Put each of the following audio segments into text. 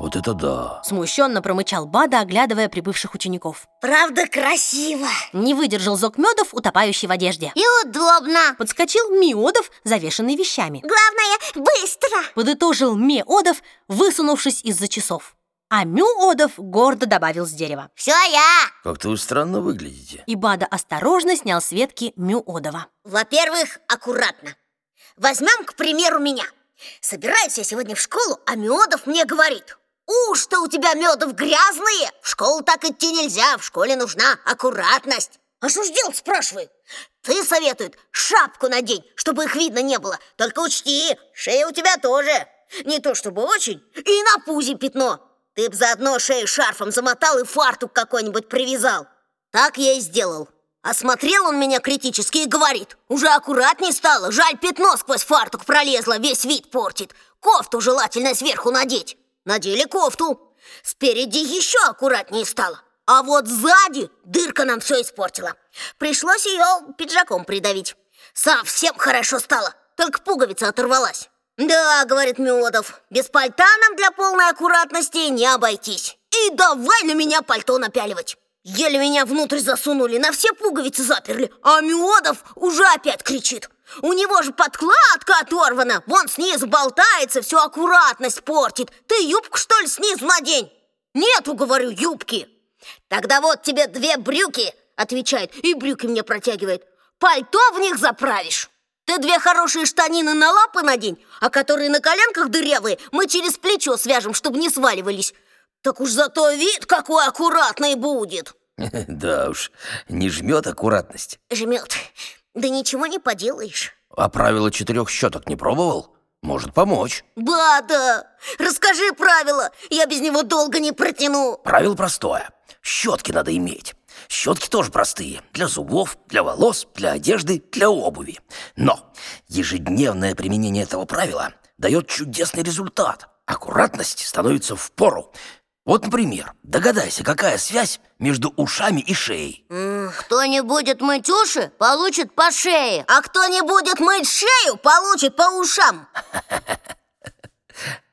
Вот это да. Смущенно промычал Бада, оглядывая прибывших учеников. Правда красиво Не выдержал Зокмедов, утопающий в одежде. и удобно Подскочил Миодов, завешенный вещами. Главное, быстро Подытожил Меодов, высунувшись из-за часов. А Мюодов гордо добавил с дерева. Все я Как-то вы странно выглядите. И Бада осторожно снял с ветки Мюодова. Во-первых, аккуратно Возьмем, к примеру, меня Собираюсь я сегодня в школу, а Медов мне говорит Уж-то у тебя медов грязные! В школу так идти нельзя, в школе нужна аккуратность! А что ж делать, спрашиваю Ты советует шапку надень, чтобы их видно не было. Только учти, шея у тебя тоже. Не то чтобы очень, и на пузе пятно. Ты б заодно шею шарфом замотал и фартук какой-нибудь привязал Так я и сделал. Осмотрел он меня критически и говорит Уже аккуратней стало, жаль пятно сквозь фартук пролезло, весь вид портит. Кофту желательно сверху надеть Надели кофту. Спереди еще аккуратнее стало. А вот сзади дырка нам все испортила. Пришлось ее пиджаком придавить. Совсем хорошо стало, только пуговица оторвалась. Да, говорит Миодов, без пальта нам для полной аккуратности не обойтись. И давай на меня пальто напяливать. Еле меня внутрь засунули, на все пуговицы заперли А Миодов уже опять кричит У него же подкладка оторвана Вон снизу болтается, всю аккуратность портит Ты юбку, что ли, снизу надень? Нету, говорю, юбки Тогда вот тебе две брюки, отвечает И брюки мне протягивает Пальто в них заправишь ты две хорошие штанины на лапы надень, а которые на коленках дырявые мы через плечо свяжем, чтобы не сваливались. Так уж зато вид какой аккуратный будет. Да уж, не жмет аккуратность. Жмет. Да ничего не поделаешь. А правило четырех щеток не пробовал? Может помочь. Бада, расскажи правила, я без него долго не протяну. Правило простое. Щетки надо иметь. Щетки тоже простые. Для зубов, для волос, для одежды, для обуви. Но ежедневное применение этого правила дает чудесный результат. Аккуратность становится в пору. Вот, например, догадайся, какая связь между ушами и шеей. Кто не будет мыть уши, получит по шее. А кто не будет мыть шею, получит по ушам.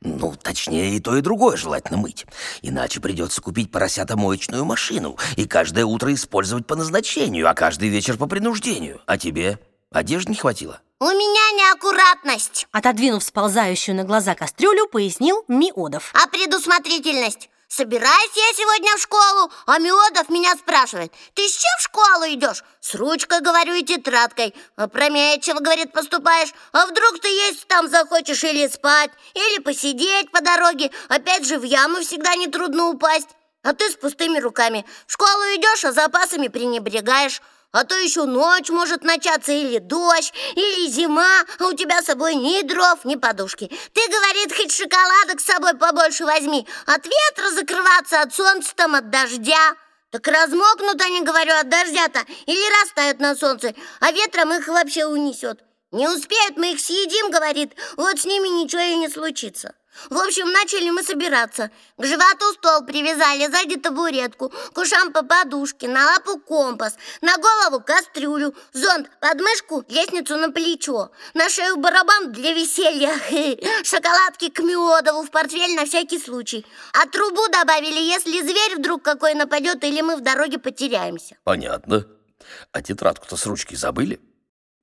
Ну, точнее, и то, и другое желательно мыть. Иначе придется купить поросятомоечную машину и каждое утро использовать по назначению, а каждый вечер по принуждению. А тебе одежды не хватило? У меня неаккуратность. Отодвинув сползающую на глаза кастрюлю, пояснил Миодов. А предусмотрительность? Собираюсь я сегодня в школу, а Миодов меня спрашивает Ты с чем в школу идешь? С ручкой, говорю, и тетрадкой Опрометчиво, говорит, поступаешь А вдруг ты есть там захочешь или спать Или посидеть по дороге? Опять же, в яму всегда нетрудно упасть А ты с пустыми руками В школу идешь, а запасами пренебрегаешь а то еще ночь может начаться, или дождь, или зима, а у тебя с собой ни дров, ни подушки. Ты, говорит, хоть шоколадок с собой побольше возьми, от ветра закрываться, от солнца там, от дождя. Так размокнут они, говорю, от дождя-то, или растают на солнце, а ветром их вообще унесет. Не успеют, мы их съедим, говорит, вот с ними ничего и не случится. В общем, начали мы собираться. К животу стол привязали, сзади табуретку, к ушам по подушке, на лапу компас, на голову кастрюлю, зонт под мышку, лестницу на плечо, на шею барабан для веселья, шоколадки к Миодову в портфель на всякий случай. А трубу добавили, если зверь вдруг какой нападет или мы в дороге потеряемся. Понятно. А тетрадку-то с ручки забыли?